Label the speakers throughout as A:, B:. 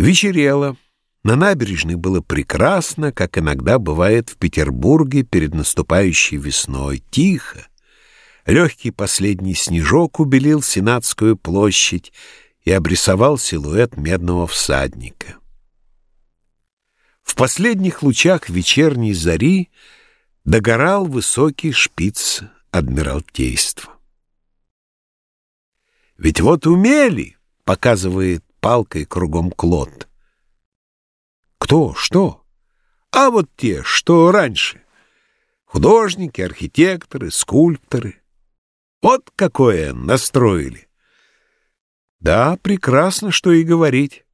A: Вечерело. На набережной было прекрасно, как иногда бывает в Петербурге перед наступающей весной. Тихо. Легкий последний снежок убелил Сенатскую площадь и обрисовал силуэт медного всадника. В последних лучах вечерней зари догорал высокий шпиц Адмиралтейства. Ведь вот умели, показывает палкой кругом Клод. Кто? Что? А вот те, что раньше. Художники, архитекторы, скульпторы. Вот какое настроили. Да, прекрасно, что и говорить.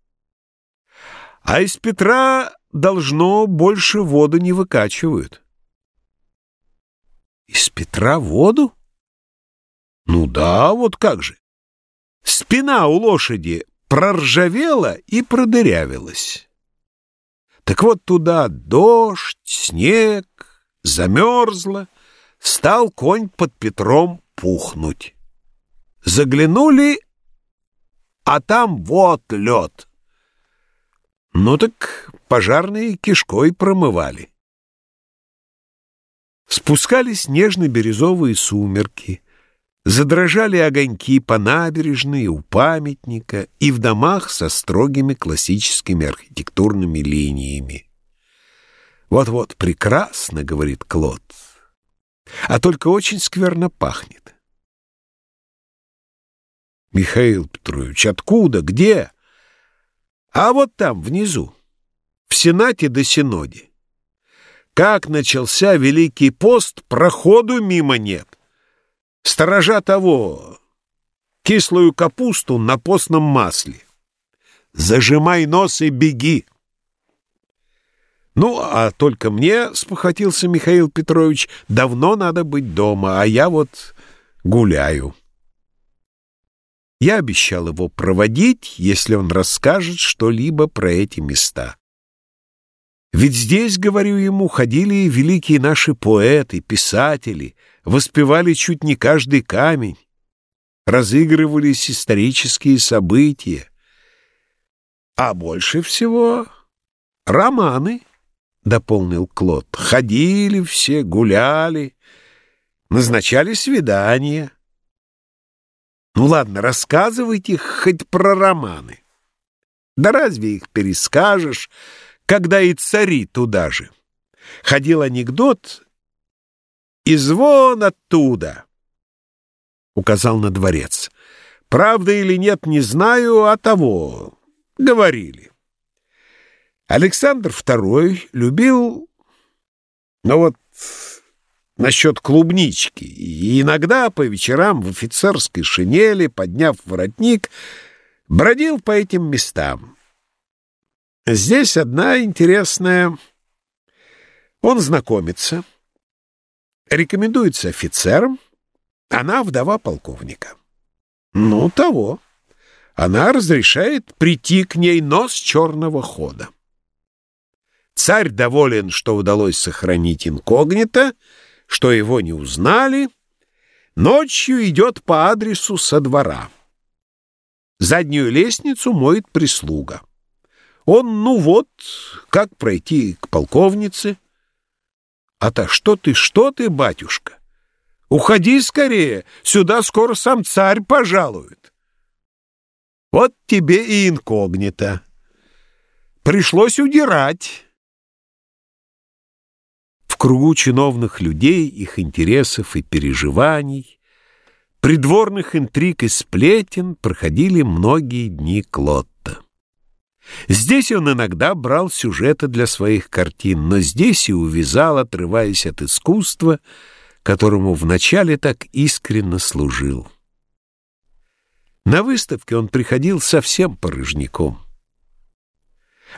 A: А из Петра должно больше воду не выкачивают. Из Петра воду? Ну да, вот как же. Спина у лошади проржавела и продырявилась. Так вот туда дождь, снег, замерзло, стал конь под Петром пухнуть. Заглянули, а там вот лед. Ну так пожарные кишкой промывали. Спускались нежно-бирюзовые сумерки, задрожали огоньки по набережной, у памятника и в домах со строгими классическими архитектурными линиями. «Вот-вот, прекрасно», — говорит Клод, — «а только очень скверно пахнет». «Михаил Петрович, откуда? Где?» «А вот там, внизу, в Сенате до Синоде. Как начался Великий пост, проходу мимо нет. Сторожа того, кислую капусту на постном масле. Зажимай нос и беги. Ну, а только мне, спохватился Михаил Петрович, давно надо быть дома, а я вот гуляю. Я обещал его проводить, если он расскажет что-либо про эти места. Ведь здесь, говорю ему, ходили великие наши поэты, писатели, воспевали чуть не каждый камень, разыгрывались исторические события. А больше всего романы, — дополнил Клод. Ходили все, гуляли, назначали свидания. Ну ладно, рассказывайте хоть про романы. Да разве их перескажешь, — когда и цари туда же. Ходил анекдот, и звон оттуда, указал на дворец. Правда или нет, не знаю, а того говорили. Александр II любил, ну вот, насчет клубнички, и иногда по вечерам в офицерской шинели, подняв воротник, бродил по этим местам. Здесь одна интересная... Он знакомится, рекомендуется офицером, она вдова полковника. Ну, того. Она разрешает прийти к ней, но с черного хода. Царь доволен, что удалось сохранить инкогнито, что его не узнали. Ночью идет по адресу со двора. Заднюю лестницу моет прислуга. Он, ну вот, как пройти к полковнице? А то что ты, что ты, батюшка? Уходи скорее, сюда скоро сам царь пожалует. Вот тебе и инкогнито. Пришлось удирать. В кругу чиновных людей, их интересов и переживаний, придворных интриг и сплетен проходили многие дни Клод. Здесь он иногда брал сюжеты для своих картин, но здесь и увязал, отрываясь от искусства, которому вначале так искренно служил. На выставке он приходил совсем порыжняком.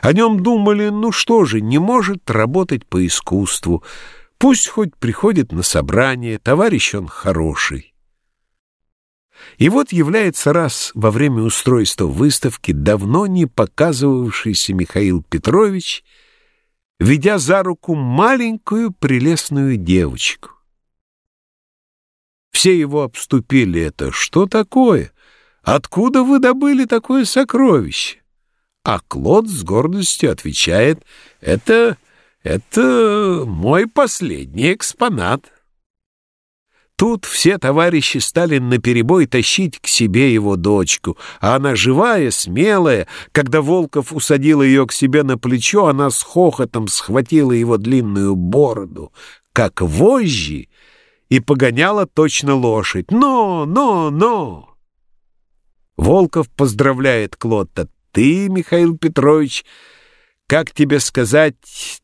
A: О нем думали, ну что же, не может работать по искусству, пусть хоть приходит на собрание, товарищ он хороший. И вот является раз во время устройства выставки давно не показывавшийся Михаил Петрович, ведя за руку маленькую прелестную девочку. Все его обступили это. Что такое? Откуда вы добыли такое сокровище? А Клод с гордостью отвечает, это, это мой последний экспонат. Тут все товарищи стали наперебой тащить к себе его дочку, а она живая, смелая. Когда Волков усадил ее к себе на плечо, она с хохотом схватила его длинную бороду, как вожжи, и погоняла точно лошадь. «Но, но, но!» Волков поздравляет Клотта. «Ты, Михаил Петрович, как тебе сказать,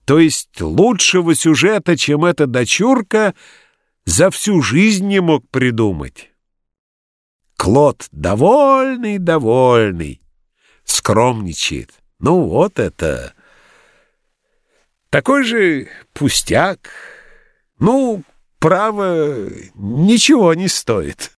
A: то есть лучшего сюжета, чем эта дочурка — за всю жизнь не мог придумать. Клод довольный, довольный, скромничает. Ну вот это... Такой же пустяк. Ну, право, ничего не стоит.